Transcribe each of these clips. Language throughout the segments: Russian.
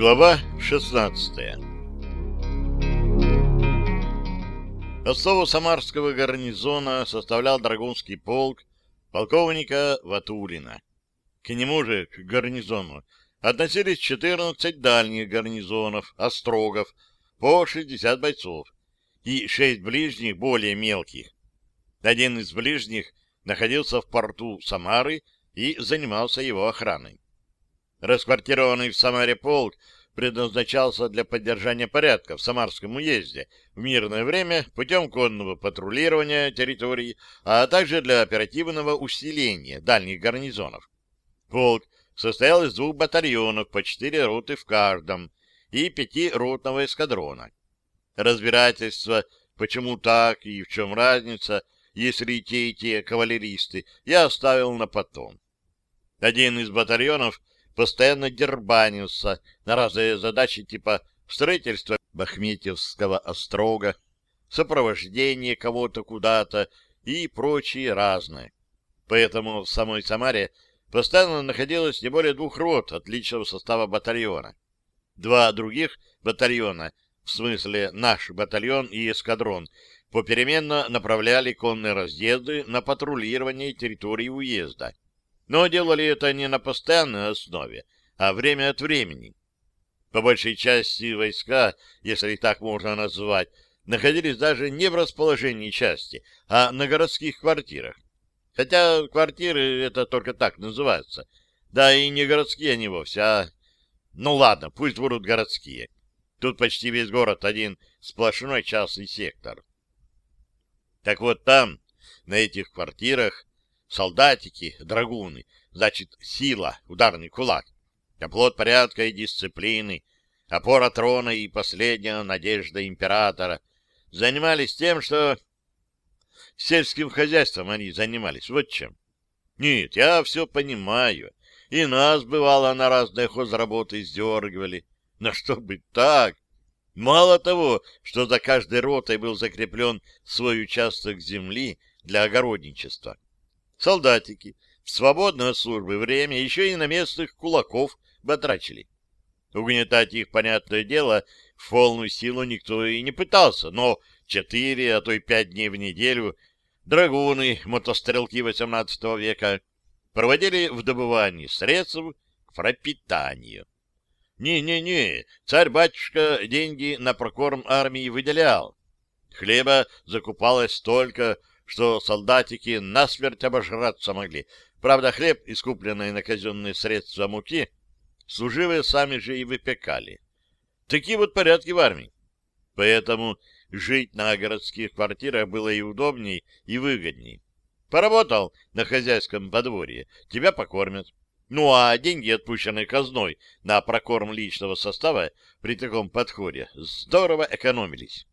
Глава 16 Основу Самарского гарнизона составлял Драгунский полк полковника Ватулина. К нему же, к гарнизону, относились 14 дальних гарнизонов, острогов, по 60 бойцов, и 6 ближних, более мелких. Один из ближних находился в порту Самары и занимался его охраной. Расквартированный в Самаре полк предназначался для поддержания порядка в Самарском уезде в мирное время путем конного патрулирования территории, а также для оперативного усиления дальних гарнизонов. Полк состоял из двух батальонов по четыре роты в каждом и пяти ротного эскадрона. Разбирательство, почему так и в чем разница, если и те, и те кавалеристы, я оставил на потом. Один из батальонов постоянно дербанился на разные задачи типа строительства Бахметьевского острога, сопровождение кого-то куда-то и прочие разные. Поэтому в самой Самаре постоянно находилось не более двух рот отличного состава батальона. Два других батальона, в смысле наш батальон и эскадрон, попеременно направляли конные разъезды на патрулирование территории уезда. Но делали это не на постоянной основе, а время от времени. По большей части войска, если так можно назвать, находились даже не в расположении части, а на городских квартирах. Хотя квартиры это только так называются. Да и не городские они вовсе, а... Ну ладно, пусть будут городские. Тут почти весь город один сплошной частный сектор. Так вот там, на этих квартирах, солдатики, драгуны, значит, сила, ударный кулак, оплот порядка и дисциплины, опора трона и последняя надежда императора, занимались тем, что... Сельским хозяйством они занимались, вот чем. Нет, я все понимаю, и нас, бывало, на разные хозработы сдергивали. Но чтобы так... Мало того, что за каждой ротой был закреплен свой участок земли для огородничества. Солдатики в свободное службы время еще и на местных кулаков батрачили. Угнетать их, понятное дело, в полную силу никто и не пытался, но четыре, а то и пять дней в неделю драгуны, мотострелки XVIII века, проводили в добывании средств к пропитанию. Не-не-не, царь-батюшка деньги на прокорм армии выделял. Хлеба закупалось столько, что солдатики насмерть обожраться могли. Правда, хлеб, искупленный на казенные средства муки, служивые сами же и выпекали. Такие вот порядки в армии. Поэтому жить на городских квартирах было и удобней, и выгодней. Поработал на хозяйском подворье, тебя покормят. Ну а деньги, отпущенные казной на прокорм личного состава при таком подходе, здорово экономились.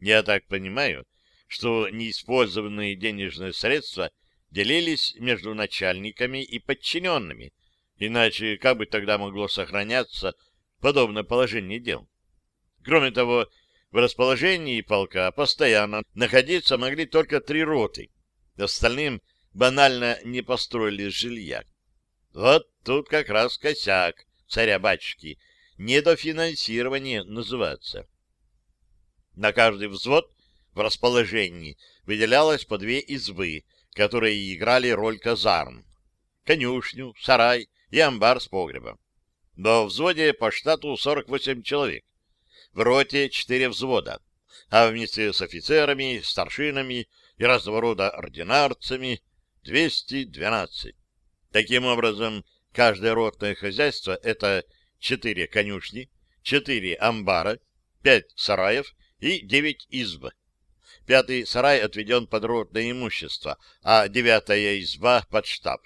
Я так понимаю, что неиспользованные денежные средства делились между начальниками и подчиненными, иначе как бы тогда могло сохраняться подобное положение дел? Кроме того, в расположении полка постоянно находиться могли только три роты, остальным банально не построили жилья. Вот тут как раз косяк царя-батюшки, недофинансирование называется. На каждый взвод в расположении выделялось по две избы, которые играли роль казарм. Конюшню, сарай и амбар с погребом. До взводе по штату 48 человек. В роте 4 взвода, а вместе с офицерами, старшинами и разного рода ординарцами 212. Таким образом, каждое ротное хозяйство — это 4 конюшни, 4 амбара, 5 сараев и 9 изб. Пятый сарай отведен под ротное имущество, а девятая изба — под штаб.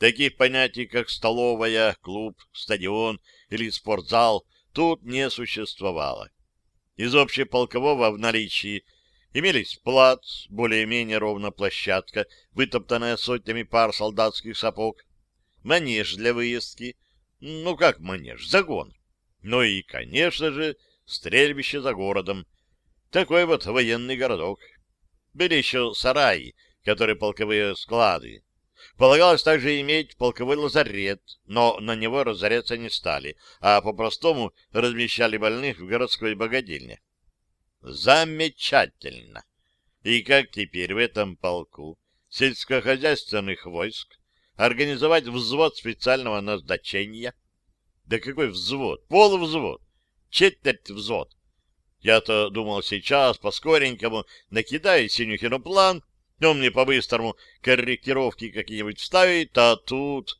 Таких понятий, как столовая, клуб, стадион или спортзал, тут не существовало. Из общеполкового в наличии имелись плац, более-менее ровно площадка, вытоптанная сотнями пар солдатских сапог, манеж для выездки, ну как манеж, загон, ну и, конечно же, стрельбище за городом, такой вот военный городок. Были еще сараи, которые полковые склады. Полагалось также иметь полковой лазарет, но на него разоряться не стали, а по-простому размещали больных в городской богадельне. Замечательно! И как теперь в этом полку сельскохозяйственных войск организовать взвод специального назначения? Да какой взвод? Полувзвод? Четверть взвод? Я-то думал сейчас по-скоренькому накидаю Синюхину план, он мне по-быстрому корректировки какие-нибудь вставит, а тут...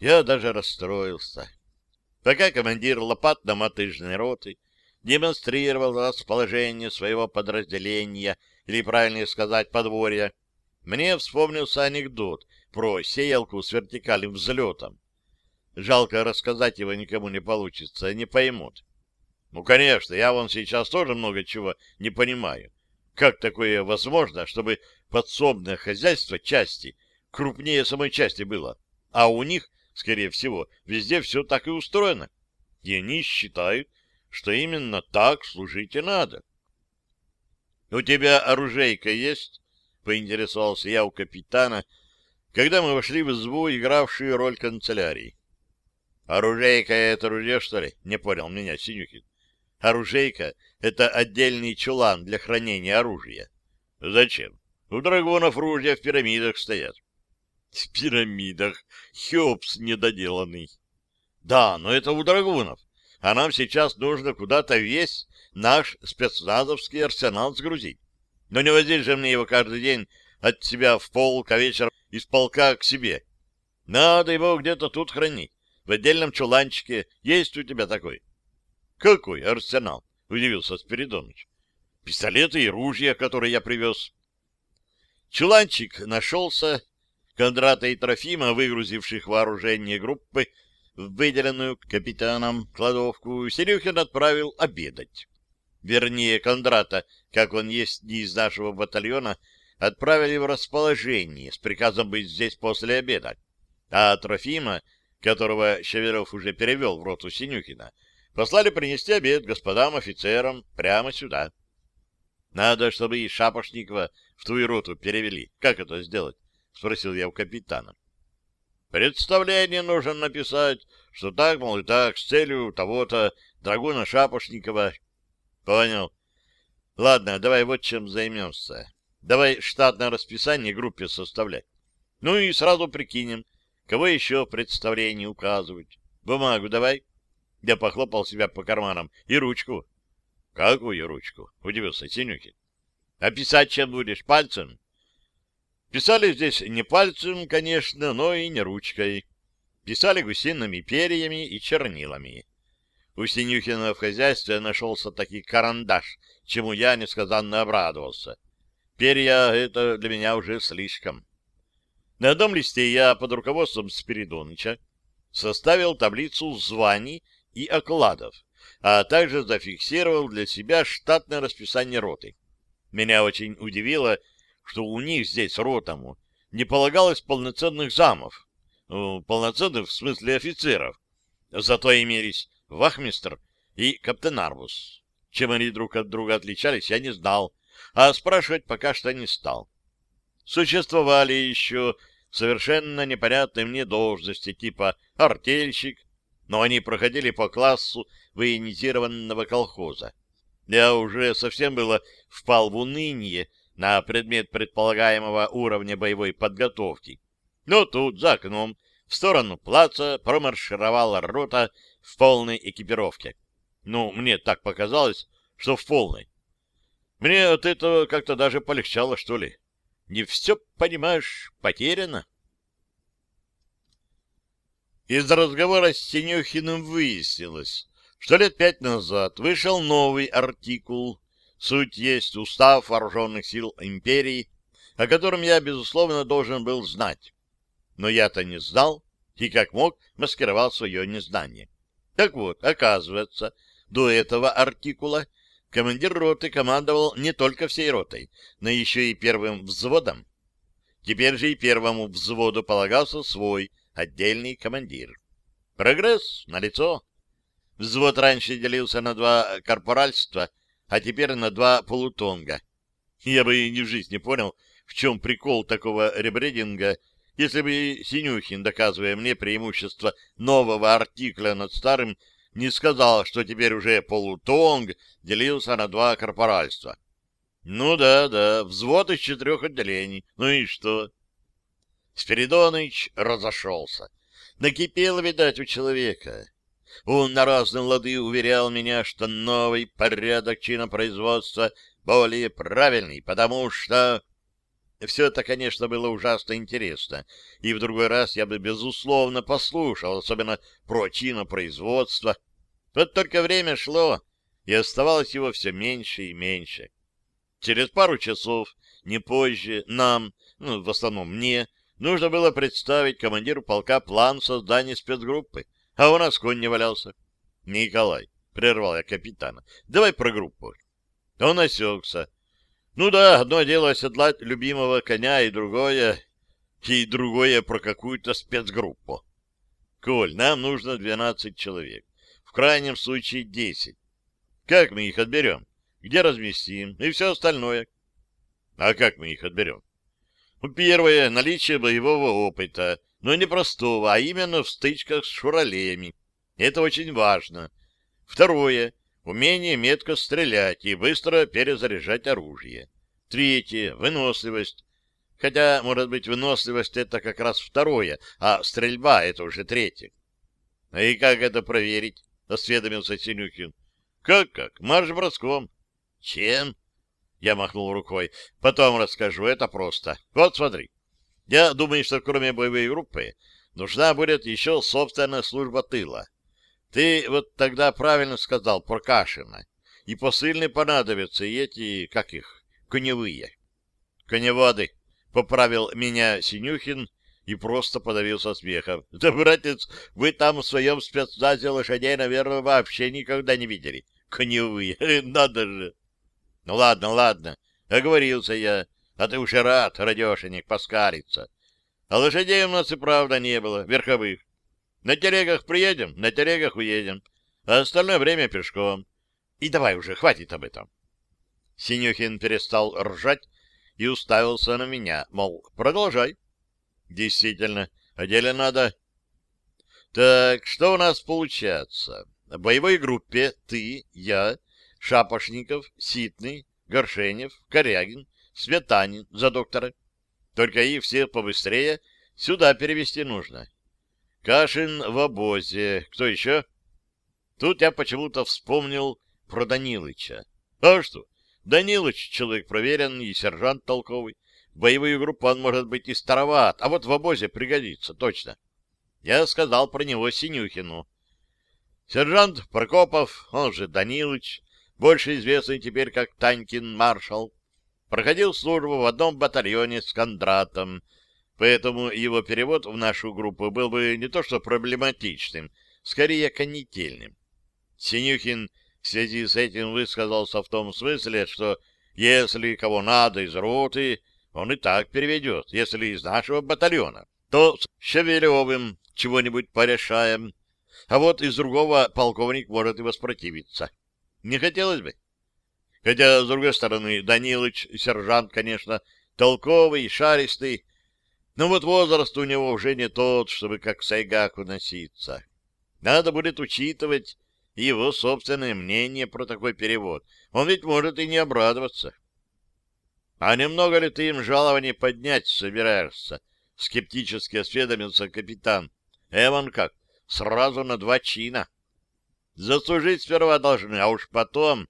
Я даже расстроился. Пока командир лопатно-мотыжной роты демонстрировал расположение своего подразделения, или, правильнее сказать, подворья, мне вспомнился анекдот про сеялку с вертикальным взлетом. Жалко рассказать его никому не получится, не поймут. Ну, конечно, я вон сейчас тоже много чего не понимаю. Как такое возможно, чтобы подсобное хозяйство части крупнее самой части было, а у них, скорее всего, везде все так и устроено, и они считают, что именно так служить и надо. — У тебя оружейка есть? — поинтересовался я у капитана, когда мы вошли в избу, игравшую роль канцелярии. — Оружейка — это ружье, что ли? — не понял меня Синюхин. Оружейка — это отдельный чулан для хранения оружия. Зачем? У драгонов ружья в пирамидах стоят. В пирамидах. Хеопс недоделанный. Да, но это у драгунов. А нам сейчас нужно куда-то весь наш спецназовский арсенал сгрузить. Но не возить же мне его каждый день от себя в полк, а вечером из полка к себе. Надо его где-то тут хранить, в отдельном чуланчике. Есть у тебя такой? Какой арсенал? Удивился Спиридоныч. Пистолеты и ружья, которые я привез. Чуланчик нашелся. Кондрата и Трофима, выгрузивших вооружение группы, в выделенную капитаном кладовку, Серюхин отправил обедать. Вернее, Кондрата, как он есть не из нашего батальона, отправили в расположение с приказом быть здесь после обеда. А Трофима, которого Щеверов уже перевел в роту Синюхина, Послали принести обед господам офицерам прямо сюда. Надо, чтобы и Шапошникова в твою роту перевели. Как это сделать? — спросил я у капитана. Представление нужно написать, что так, мол, и так, с целью того-то Драгуна Шапошникова. Понял. Ладно, давай вот чем займемся. Давай штатное расписание группе составлять. Ну и сразу прикинем, кого еще в представлении указывать. Бумагу давай. Я похлопал себя по карманам. И ручку. Какую ручку? Удивился Синюхин. А писать чем будешь? Пальцем? Писали здесь не пальцем, конечно, но и не ручкой. Писали гусиными перьями и чернилами. У Синюхина в хозяйстве нашелся таки карандаш, чему я несказанно обрадовался. Перья — это для меня уже слишком. На одном листе я под руководством Спиридоныча составил таблицу званий и окладов, а также зафиксировал для себя штатное расписание роты. Меня очень удивило, что у них здесь, ротому, не полагалось полноценных замов, ну, полноценных в смысле офицеров. Зато имелись вахмистр и каптенарбус. Чем они друг от друга отличались, я не знал, а спрашивать пока что не стал. Существовали еще совершенно непонятные мне должности типа артельщик, но они проходили по классу военизированного колхоза. Я уже совсем было впал в уныние на предмет предполагаемого уровня боевой подготовки. Но тут, за окном, в сторону плаца промаршировала рота в полной экипировке. Ну, мне так показалось, что в полной. Мне от этого как-то даже полегчало, что ли. Не все, понимаешь, потеряно. Из разговора с Синюхиным выяснилось, что лет пять назад вышел новый артикул «Суть есть устав вооруженных сил империи», о котором я, безусловно, должен был знать. Но я-то не знал и как мог маскировал свое незнание. Так вот, оказывается, до этого артикула командир роты командовал не только всей ротой, но еще и первым взводом. Теперь же и первому взводу полагался свой отдельный командир. Прогресс налицо. Взвод раньше делился на два корпоральства, а теперь на два полутонга. Я бы ни в жизни понял, в чем прикол такого ребрейдинга, если бы Синюхин, доказывая мне преимущество нового артикля над старым, не сказал, что теперь уже полутонг делился на два корпоральства. Ну да, да, взвод из четырех отделений. Ну и что? Спиридоныч разошелся. Накипело, видать, у человека. Он на разные лады уверял меня, что новый порядок чинопроизводства более правильный, потому что... Все это, конечно, было ужасно интересно, и в другой раз я бы, безусловно, послушал, особенно про чинопроизводство. Вот только время шло, и оставалось его все меньше и меньше. Через пару часов, не позже, нам, ну, в основном мне, нужно было представить командиру полка план создания спецгруппы, а у нас конь не валялся. — Николай, — прервал я капитана, — давай про группу. Он осекся. Ну да, одно дело оседлать любимого коня, и другое... И другое про какую-то спецгруппу. Коль, нам нужно 12 человек. В крайнем случае 10. Как мы их отберем? Где разместим? И все остальное. А как мы их отберем? Ну, первое — наличие боевого опыта, но не простого, а именно в стычках с шуралеями. Это очень важно. Второе — умение метко стрелять и быстро перезаряжать оружие. Третье — выносливость. Хотя, может быть, выносливость — это как раз второе, а стрельба — это уже третье. — А и как это проверить? — осведомился Синюхин. «Как — Как-как? Марш-броском. — Чем? — я махнул рукой. — Потом расскажу, это просто. Вот смотри. Я думаю, что кроме боевой группы нужна будет еще собственная служба тыла. Ты вот тогда правильно сказал про Кашина. И посыльные понадобятся, и эти, как их, коневые. Коневоды, поправил меня Синюхин и просто подавился смехом. Да, братец, вы там в своем спецназе лошадей, наверное, вообще никогда не видели. Коневые, надо же. Ну ладно, ладно, оговорился я, а ты уже рад, радешенек, поскариться. А лошадей у нас и правда не было, верховых. На телегах приедем, на телегах уедем, а остальное время пешком. И давай уже, хватит об этом. Синюхин перестал ржать и уставился на меня, мол, продолжай. Действительно, о деле надо. Так, что у нас получается? В боевой группе ты, я, Шапошников, Ситный, Горшенев, Корягин, Светанин за доктора. Только их всех побыстрее сюда перевести нужно. Кашин в обозе. Кто еще? Тут я почему-то вспомнил про Данилыча. А что? Данилыч человек проверенный и сержант толковый. В боевую группу он может быть и староват, а вот в обозе пригодится, точно. Я сказал про него Синюхину. Сержант Прокопов, он же Данилыч, больше известный теперь как Танькин маршал, проходил службу в одном батальоне с Кондратом, Поэтому его перевод в нашу группу был бы не то что проблематичным, скорее конетельным. Синюхин в связи с этим высказался в том смысле, что если кого надо из роты, он и так переведет, если из нашего батальона, то с Шевелевым чего-нибудь порешаем, а вот из другого полковник может и воспротивиться. Не хотелось бы. Хотя, с другой стороны, Данилыч, сержант, конечно, толковый, шаристый, но вот возраст у него уже не тот, чтобы как Сайгаку носиться. Надо будет учитывать его собственное мнение про такой перевод. Он ведь может и не обрадоваться. — А немного ли ты им жалование поднять собираешься? — скептически осведомился капитан. — Эван как? Сразу на два чина. Заслужить сперва должны, а уж потом...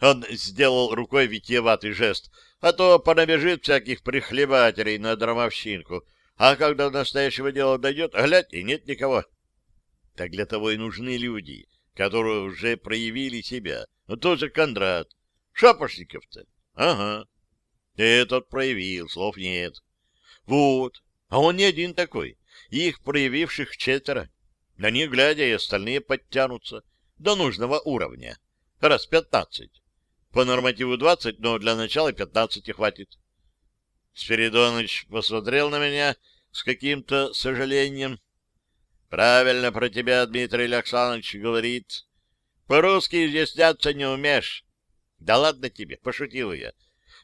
Он сделал рукой витиеватый жест — а то понабежит всяких прихлебателей на драмовщинку, а когда до настоящего дела дойдет, глядь, и нет никого. Так для того и нужны люди, которые уже проявили себя. Ну, тот же Кондрат. Шапошников-то. Ага. Этот проявил, слов нет. Вот. А он не один такой. Их проявивших четверо. На них, глядя, и остальные подтянутся до нужного уровня. Раз пятнадцать. По нормативу 20, но для начала 15 хватит. Спиридоныч посмотрел на меня с каким-то сожалением. Правильно про тебя Дмитрий Александрович говорит. По-русски изъясняться не умеешь. Да ладно тебе, пошутил я.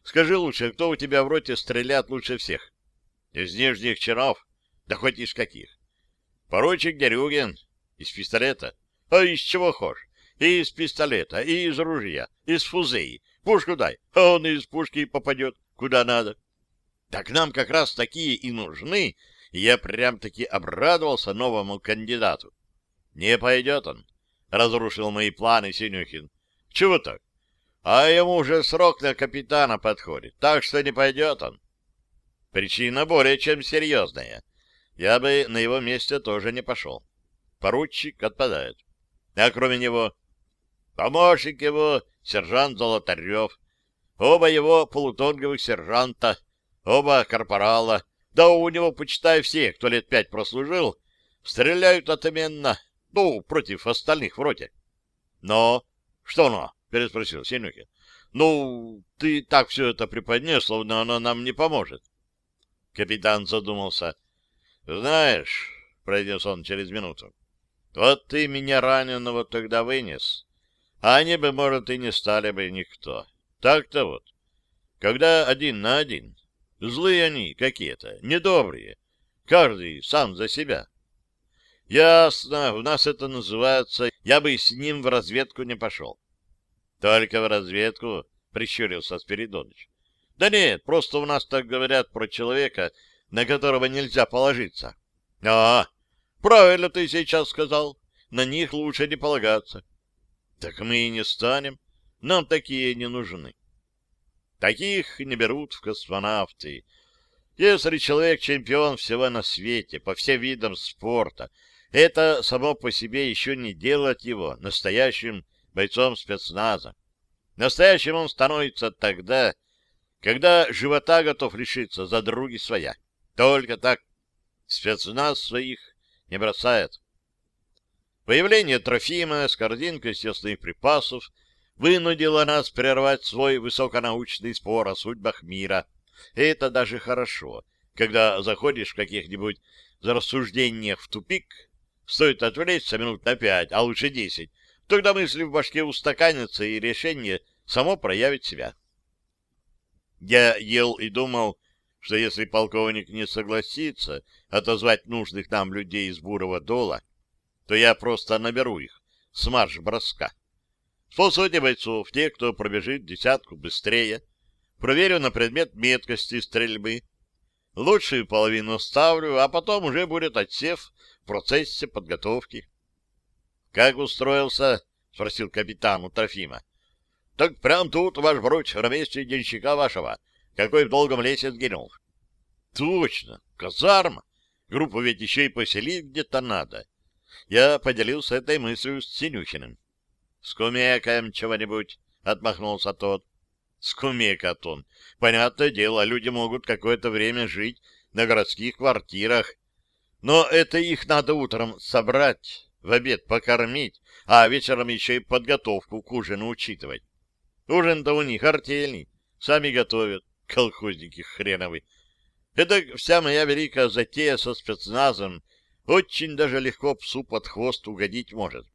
Скажи лучше, кто у тебя в роте стрелят лучше всех? Из нижних чинов, да хоть из каких. Поручик Дерюгин. Из пистолета. А из чего хошь? И из пистолета, и из ружья, из фузеи. Пушку дай, а он из пушки попадет куда надо. Так нам как раз такие и нужны, и я прям-таки обрадовался новому кандидату. Не пойдет он, — разрушил мои планы Синюхин. Чего так? А ему уже срок на капитана подходит, так что не пойдет он. Причина более чем серьезная. Я бы на его месте тоже не пошел. Поручик отпадает. А кроме него, помощник его, сержант Золотарев, оба его полутонговых сержанта, оба корпорала, да у него, почитай, все, кто лет пять прослужил, стреляют отменно, ну, против остальных вроде. Но... Что но? переспросил Синюхин. Ну, ты так все это преподнес, словно оно нам не поможет. Капитан задумался. Знаешь, произнес он через минуту, вот ты меня раненого тогда вынес, а они бы, может, и не стали бы никто. Так-то вот. Когда один на один. Злые они какие-то, недобрые. Каждый сам за себя. Ясно, у нас это называется «я бы с ним в разведку не пошел». Только в разведку, прищурился Спиридоныч. Да нет, просто у нас так говорят про человека, на которого нельзя положиться. А, правильно ты сейчас сказал. На них лучше не полагаться. Так мы и не станем. Нам такие не нужны. Таких не берут в космонавты. Если человек чемпион всего на свете, по всем видам спорта, это само по себе еще не делает его настоящим бойцом спецназа. Настоящим он становится тогда, когда живота готов лишиться за други своя. Только так. Спецназ своих не бросает. Появление Трофима с корзинкой съестных припасов вынудило нас прервать свой высоконаучный спор о судьбах мира. И это даже хорошо, когда заходишь в каких-нибудь рассуждениях в тупик, стоит отвлечься минут на пять, а лучше десять, Тогда мысли в башке устаканятся, и решение само проявит себя. Я ел и думал, что если полковник не согласится отозвать нужных нам людей из Бурого дола, то я просто наберу их с марш-броска. С полсотни бойцов, те, кто пробежит десятку быстрее, проверю на предмет меткости стрельбы, лучшую половину ставлю, а потом уже будет отсев в процессе подготовки. — Как устроился? — спросил капитан у Трофима. — Так прям тут, ваш бруч, месте денщика вашего, какой в долгом лесе сгинул. — Точно, казарма. Группу ведь еще и поселить где-то надо. Я поделился этой мыслью с Синюхиным. — Скумекаем чего-нибудь, — отмахнулся тот. — Скумекат он. Понятное дело, люди могут какое-то время жить на городских квартирах. Но это их надо утром собрать в обед покормить, а вечером еще и подготовку к ужину учитывать. Ужин-то у них артельный, сами готовят, колхозники хреновы. Это вся моя великая затея со спецназом очень даже легко псу под хвост угодить может.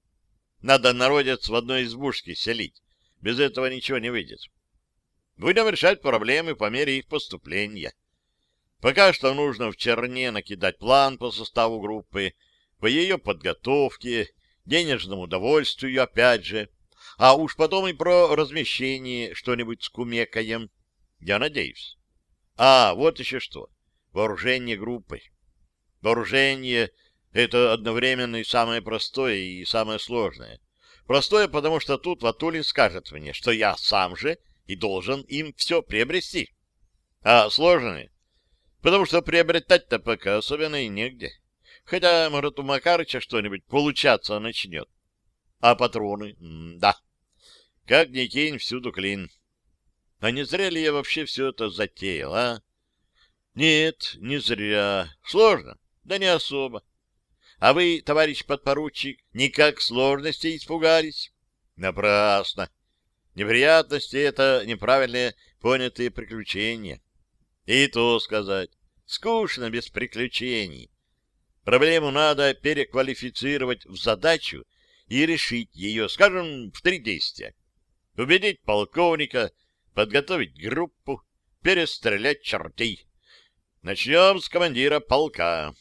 Надо народец в одной избушке селить. Без этого ничего не выйдет. Будем решать проблемы по мере их поступления. Пока что нужно в черне накидать план по составу группы, по ее подготовке, денежному удовольствию опять же, а уж потом и про размещение что-нибудь скумекаем. Я надеюсь. А, вот еще что. Вооружение группы. Вооружение — это одновременно и самое простое, и самое сложное. Простое, потому что тут Ватулин скажет мне, что я сам же и должен им все приобрести. А сложное, потому что приобретать-то пока особенно и негде. Хотя, может, у Макарыча что-нибудь получаться начнет. А патроны? М да. Как ни кинь, всюду клин. А не зря ли я вообще все это затеял, а? Нет, не зря. Сложно? Да не особо. А вы, товарищ подпоручик, никак сложностей испугались? Напрасно. Неприятности — это неправильные понятые приключения. И то сказать. Скучно без приключений. Проблему надо переквалифицировать в задачу и решить ее, скажем, в три действия. Убедить полковника, подготовить группу, перестрелять чертей. Начнем с командира полка.